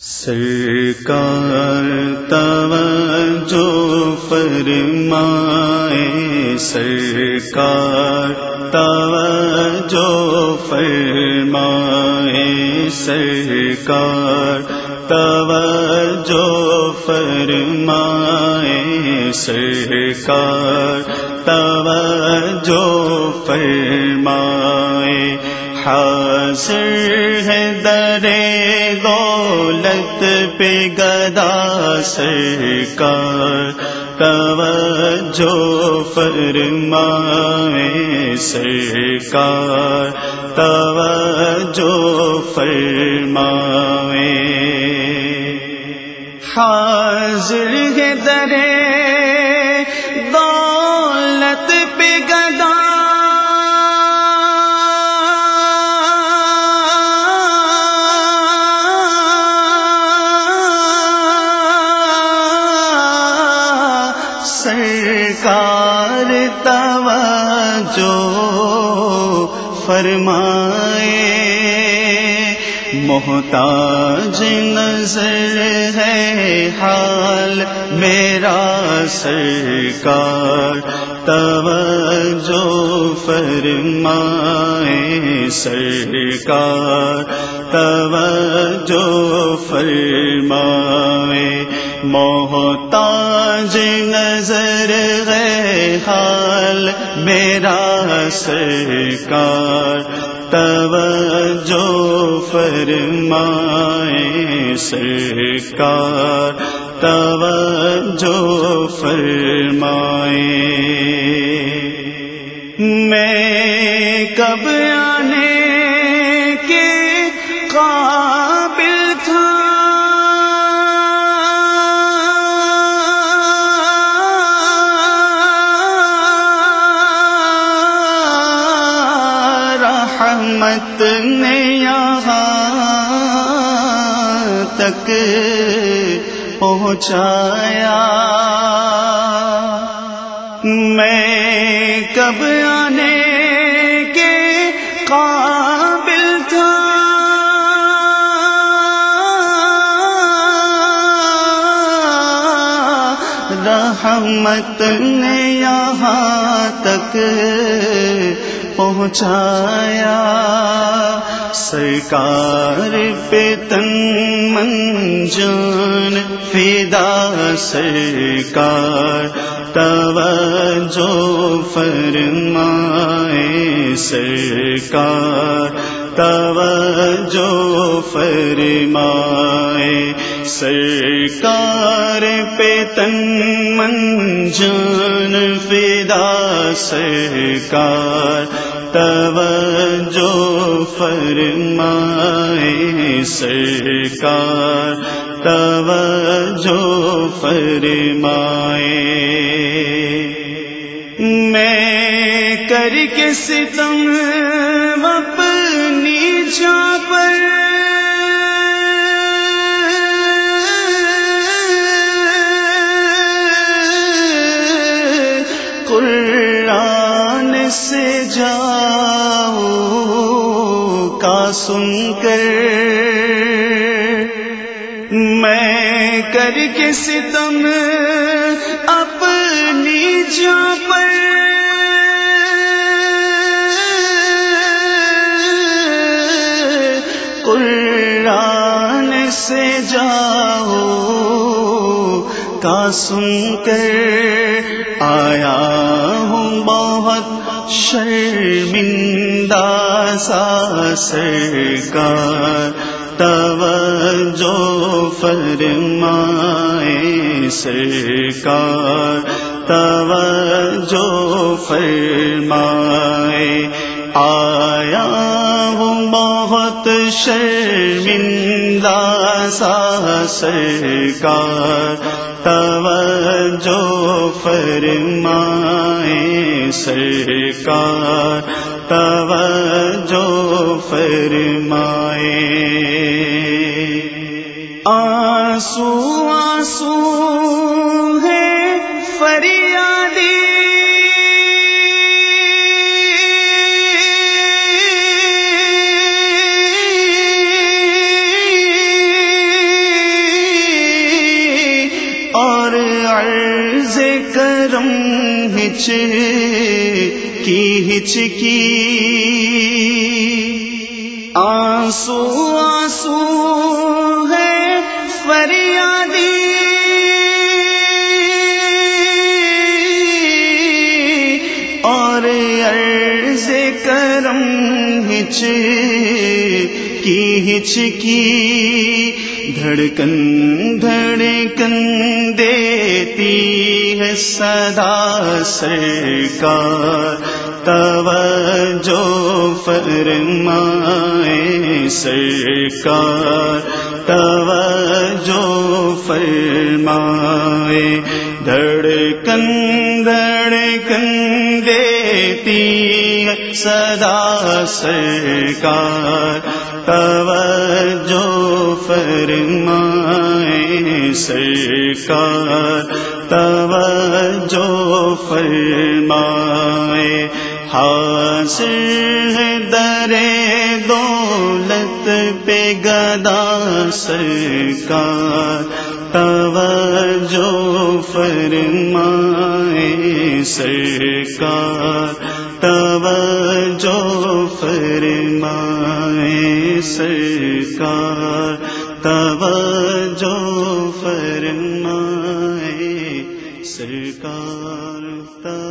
سرکار توجہ فرمائے سرکار توجہ فرمائے سرکار توجہ فرمائے سرکار توجہ فرمائے۔ حاضر ہے درے دولت پہ گدا سرکار توجہ فرمائے سرکار توجہ فرمائے۔ حاضر ہے درے سرکار توجہ فرمائے۔ محتاج نظر ہے حال میرا سرکار توجہ فرمائے سرکار توجہ فرمائے محتاج نظر ہے حال میرا سرکار توجہ فرمائے سرکار توجہ فرمائے۔ میں کب آنے رحمت نے یہاں تک پہنچایا۔ میں کب آنے کے قابل تھا؟ رحمت نے یہاں تک پہنچایا۔ سرکار پہ تن من جان فدا سرکار توجہ فرمائے سرکار۔ توجہ فرمائے۔ سرکار پہ تن من جان فدا، سرکار توجہ فرمائے۔ سرکار توجہ فرمائے۔ میں کر کے ستم اپنی جا پر۔ قرآن سے جاؤ کا سن کر۔ میں کر کے ستم اپنی جا پر۔ سے جاؤ۔ کا سن کر آیا ہوں بہت شرمندہ سا سرکار۔ توجہ فرمائے سرکار۔ توجہ فرمائے آیا ہوں بہت شرمندہ سا سرکار، توجہ فرمائے سرکار، توجہ فرمائے۔ آنسو آنسو ہے، فریادی ہچ کی ہچکی آنسو آنسو ہے فریادی اور عرض کرم ہچ کی ہچ کی دھڑکن دھڑکن دیتی ہے صدا سرکار توجہ فرمائے سرکار توجہ فرمائے دھڑکن دھڑکن دیتی ہے صدا سرکار توجہ فرمائے سرکار توجہ فرمائے۔ حاصل ہے در دولت پہ گدا سرکار۔ توجہ فرمائے سرکار۔ توجہ فرمائے سرکار۔ توجہ فرمائے سرکار تا